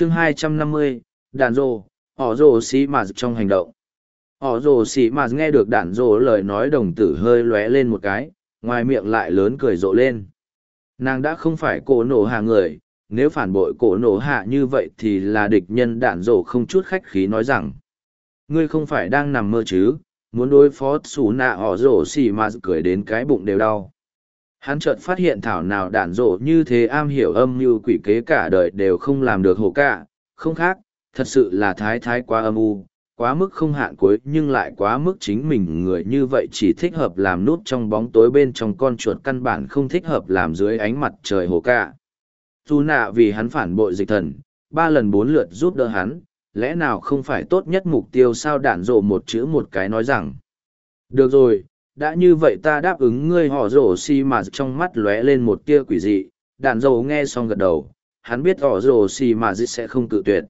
chương 250, đàn rồ, họ rồ xì mà trong hành động. Họ rồ xì mà nghe được đàn rồ lời nói đồng tử hơi lóe lên một cái, ngoài miệng lại lớn cười rộ lên. Nàng đã không phải cổ nổ hạ người, nếu phản bội cổ nổ hạ như vậy thì là địch nhân đạn rồ không chút khách khí nói rằng. Ngươi không phải đang nằm mơ chứ, muốn đối phó xù nạ họ rồ xì mà cười đến cái bụng đều đau. Hắn chợt phát hiện thảo nào đản rộ như thế am hiểu âm như quỷ kế cả đời đều không làm được hồ cả, không khác, thật sự là thái thái quá âm u, quá mức không hạn cuối nhưng lại quá mức chính mình người như vậy chỉ thích hợp làm nút trong bóng tối bên trong con chuột căn bản không thích hợp làm dưới ánh mặt trời hồ cả. Dù nạ vì hắn phản bội dịch thần, ba lần bốn lượt giúp đỡ hắn, lẽ nào không phải tốt nhất mục tiêu sao đản rộ một chữ một cái nói rằng. Được rồi, đã như vậy ta đáp ứng ngươi họ rổ xi mà trong mắt lóe lên một tia quỷ dị, đạn dầu nghe xong gật đầu, hắn biết họ rổ xi mà sẽ không cự tuyệt.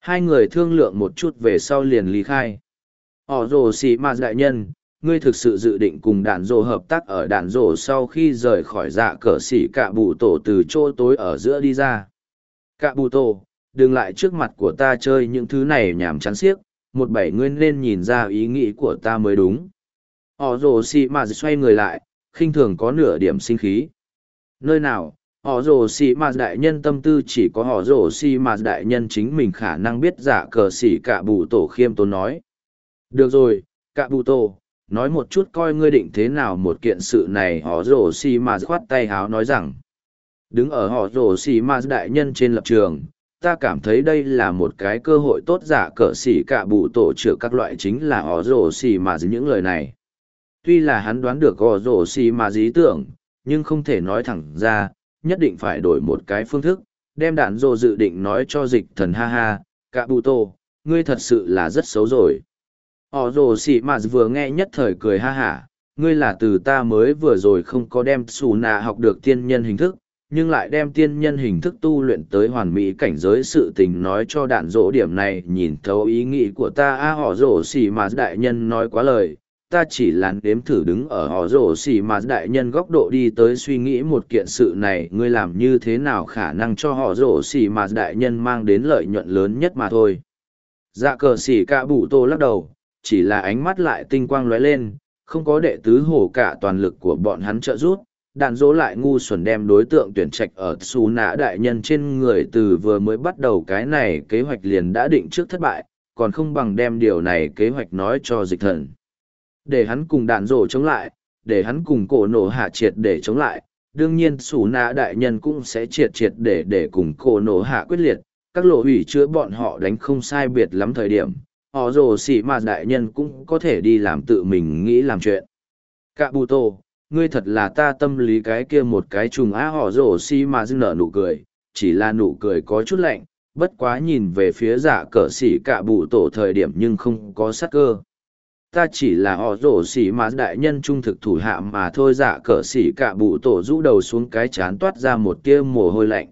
Hai người thương lượng một chút về sau liền ly khai. Họ rổ xi mà đại nhân, ngươi thực sự dự định cùng đạn rồ hợp tác ở đạn rồ sau khi rời khỏi dạ cờ xỉ cạ bụ tổ từ chỗ tối ở giữa đi ra. Cạ bụ tổ, đừng lại trước mặt của ta chơi những thứ này nhảm chán xiếc, một bảy ngươi nên nhìn ra ý nghĩ của ta mới đúng. Họ rồ xì mà xoay người lại, khinh thường có nửa điểm sinh khí. Nơi nào, họ rồ xì mà đại nhân tâm tư chỉ có họ rồ xì mà đại nhân chính mình khả năng biết giả cờ xỉ cả bù tổ khiêm tốn nói. Được rồi cả bù tổ nói một chút coi ngươi định thế nào một kiện sự này họ rồ xì mà khoát tay háo nói rằng. Đứng ở họ rồ xì mà đại nhân trên lập trường ta cảm thấy đây là một cái cơ hội tốt giả cờ xỉ cả bù tổ chữa các loại chính là họ rồ xì mà những lời này tuy là hắn đoán được gò rổ xì mà dí tưởng nhưng không thể nói thẳng ra nhất định phải đổi một cái phương thức, đem đạn dô dự định nói cho dịch thần ha ha, cả bụ tô, ngươi thật sự là rất xấu rồi. Ổ rồ xỉ mà vừa nghe nhất thời cười ha hả, ngươi là từ ta mới vừa rồi không có đem xù nạ học được tiên nhân hình thức, nhưng lại đem tiên nhân hình thức tu luyện tới hoàn mỹ cảnh giới sự tình nói cho đạn dỗ điểm này nhìn thấu ý nghĩ của ta a họ rổ xỉ mà đại nhân nói quá lời ta chỉ là đếm thử đứng ở họ rổ xỉ mà đại nhân góc độ đi tới suy nghĩ một kiện sự này, ngươi làm như thế nào khả năng cho họ rổ xỉ mà đại nhân mang đến lợi nhuận lớn nhất mà thôi. Dạ cờ xỉ cả bụ tô lắc đầu, chỉ là ánh mắt lại tinh quang lóe lên, không có đệ tứ hổ cả toàn lực của bọn hắn trợ giúp. Đạn dỗ lại ngu xuẩn đem đối tượng tuyển trạch ở xù nã đại nhân trên người từ vừa mới bắt đầu cái này kế hoạch liền đã định trước thất bại, còn không bằng đem điều này kế hoạch nói cho dịch thần để hắn cùng đạn rổ chống lại, để hắn cùng cổ nổ hạ triệt để chống lại. Đương nhiên, xù nạ đại nhân cũng sẽ triệt triệt để để cùng cổ nổ hạ quyết liệt. Các lộ hủy chữa bọn họ đánh không sai biệt lắm thời điểm, họ rồ xỉ mà đại nhân cũng có thể đi làm tự mình nghĩ làm chuyện. Cạ bù tô, ngươi thật là ta tâm lý cái kia một cái trùng á, họ rồ xỉ mà dưng nở nụ cười. Chỉ là nụ cười có chút lạnh, bất quá nhìn về phía giả cờ xỉ cạ bù tổ thời điểm nhưng không có sắc cơ ta chỉ là họ rổ xỉ mà đại nhân trung thực thủ hạ mà thôi dạ cờ xỉ cả bụ tổ rũ đầu xuống cái chán toát ra một tia mồ hôi lạnh.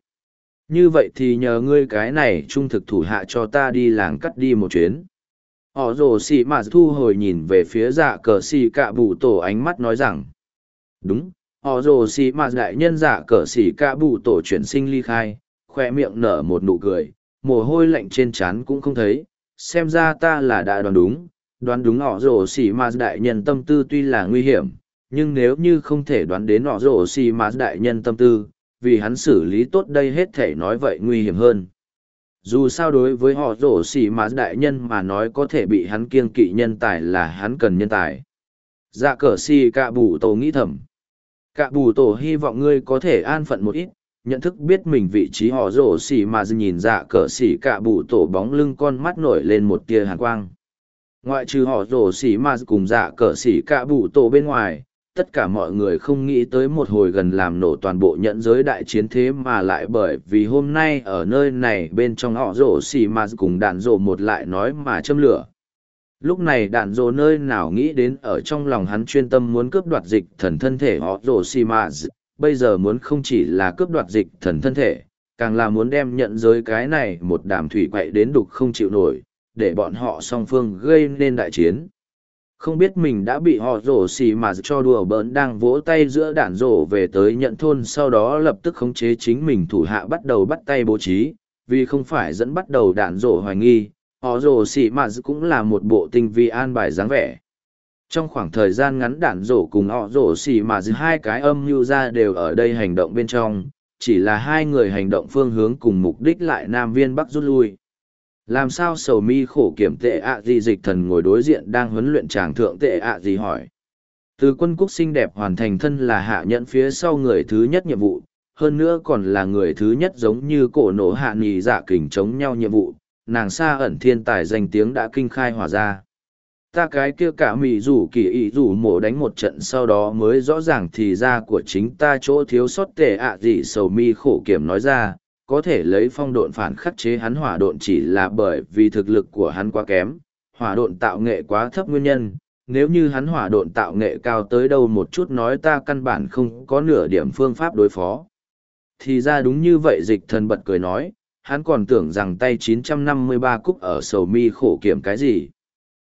Như vậy thì nhờ ngươi cái này trung thực thủ hạ cho ta đi làng cắt đi một chuyến. Họ rổ xỉ mà thu hồi nhìn về phía dạ cờ xỉ cả bụ tổ ánh mắt nói rằng, đúng, họ rồ xỉ mà đại nhân dạ cờ xỉ cả bụ tổ chuyển sinh ly khai, khoe miệng nở một nụ cười, mồ hôi lạnh trên trán cũng không thấy, xem ra ta là đã đoán đúng đoán đúng họ rổ xỉ ma đại nhân tâm tư tuy là nguy hiểm, nhưng nếu như không thể đoán đến họ rổ xỉ ma đại nhân tâm tư, vì hắn xử lý tốt đây hết thể nói vậy nguy hiểm hơn. Dù sao đối với họ rổ xỉ ma đại nhân mà nói có thể bị hắn kiêng kỵ nhân tài là hắn cần nhân tài. Dạ cờ xì cạ bù tổ nghĩ thầm. Cạ bù tổ hy vọng ngươi có thể an phận một ít, nhận thức biết mình vị trí họ rổ xỉ mà nhìn dạ cờ xỉ cạ bù tổ bóng lưng con mắt nổi lên một tia hàn quang ngoại trừ họ rổ xỉ mà cùng dạ cờ xỉ cả bụ tổ bên ngoài, tất cả mọi người không nghĩ tới một hồi gần làm nổ toàn bộ nhận giới đại chiến thế mà lại bởi vì hôm nay ở nơi này bên trong họ rổ xỉ mà cùng đạn rổ một lại nói mà châm lửa. Lúc này đạn rổ nơi nào nghĩ đến ở trong lòng hắn chuyên tâm muốn cướp đoạt dịch thần thân thể họ rổ xỉ mà, bây giờ muốn không chỉ là cướp đoạt dịch thần thân thể, càng là muốn đem nhận giới cái này một đàm thủy quậy đến đục không chịu nổi để bọn họ song phương gây nên đại chiến không biết mình đã bị họ rổ xì mà cho đùa bỡn đang vỗ tay giữa đạn rổ về tới nhận thôn sau đó lập tức khống chế chính mình thủ hạ bắt đầu bắt tay bố trí vì không phải dẫn bắt đầu đạn rổ hoài nghi, họ rổ xì mà cũng là một bộ tinh vi an bài dáng vẻ. Trong khoảng thời gian ngắn đạn rổ cùng họ rổ xì mà hai cái âm mưu ra đều ở đây hành động bên trong, chỉ là hai người hành động phương hướng cùng mục đích lại Nam Viên Bắc rút lui. Làm sao sầu mi khổ kiểm tệ ạ gì dịch thần ngồi đối diện đang huấn luyện tràng thượng tệ ạ gì hỏi. Từ quân cúc xinh đẹp hoàn thành thân là hạ nhận phía sau người thứ nhất nhiệm vụ, hơn nữa còn là người thứ nhất giống như cổ nổ hạ nghỉ giả dạ kình chống nhau nhiệm vụ, nàng xa ẩn thiên tài danh tiếng đã kinh khai hòa ra. Ta cái kia cả mị rủ kỳ ý rủ mổ đánh một trận sau đó mới rõ ràng thì ra của chính ta chỗ thiếu sót tệ ạ gì sầu mi khổ kiểm nói ra, có thể lấy phong độn phản khắc chế hắn hỏa độn chỉ là bởi vì thực lực của hắn quá kém, hỏa độn tạo nghệ quá thấp nguyên nhân. Nếu như hắn hỏa độn tạo nghệ cao tới đâu một chút nói ta căn bản không có nửa điểm phương pháp đối phó. Thì ra đúng như vậy dịch thần bật cười nói, hắn còn tưởng rằng tay 953 cúc ở sầu mi khổ kiểm cái gì.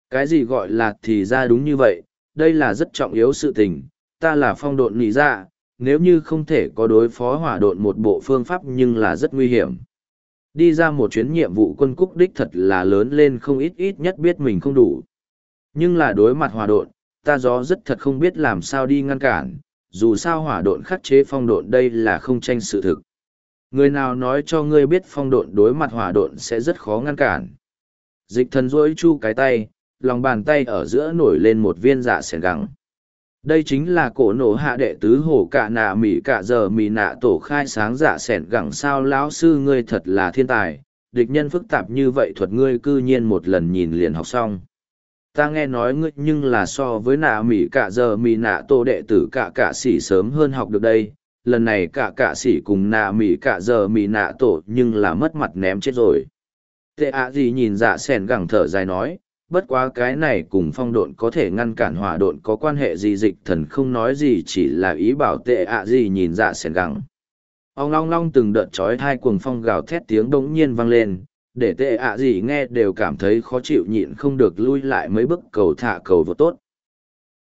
Cái gì gọi là thì ra đúng như vậy, đây là rất trọng yếu sự tình, ta là phong độn nỉ ra, dạ, nếu như không thể có đối phó hỏa độn một bộ phương pháp nhưng là rất nguy hiểm. Đi ra một chuyến nhiệm vụ quân cúc đích thật là lớn lên không ít ít nhất biết mình không đủ. Nhưng là đối mặt hỏa độn, ta gió rất thật không biết làm sao đi ngăn cản, dù sao hỏa độn khắc chế phong độn đây là không tranh sự thực. Người nào nói cho ngươi biết phong độn đối mặt hỏa độn sẽ rất khó ngăn cản. Dịch thần rỗi chu cái tay, lòng bàn tay ở giữa nổi lên một viên dạ sẻn gắng đây chính là cổ nổ hạ đệ tứ hổ cả nạ mỉ cả giờ mỉ nạ tổ khai sáng giả sẻn gẳng sao lão sư ngươi thật là thiên tài, địch nhân phức tạp như vậy thuật ngươi cư nhiên một lần nhìn liền học xong. Ta nghe nói ngươi nhưng là so với nạ mỉ cả giờ mỉ nạ tổ đệ tử cả cả s sớm hơn học được đây, lần này cả cả s cùng nạ mỉ cả giờ mỉ nạ tổ nhưng là mất mặt ném chết rồi. Tệ ạ gì nhìn dạ s ẻ n gẳng thở dài nói bất quá cái này cùng phong độn có thể ngăn cản hỏa độn có quan hệ gì, dịch thần không nói gì, chỉ là ý bảo tệ ạ gì nhìn dạ sẻn gắng ông long long từng đợt trói hai cuồng phong gào thét tiếng bỗng nhiên vang lên, để tệ ạ gì nghe đều cảm thấy khó chịu nhịn không được lui lại mấy bức cầu thả cầu vô tốt.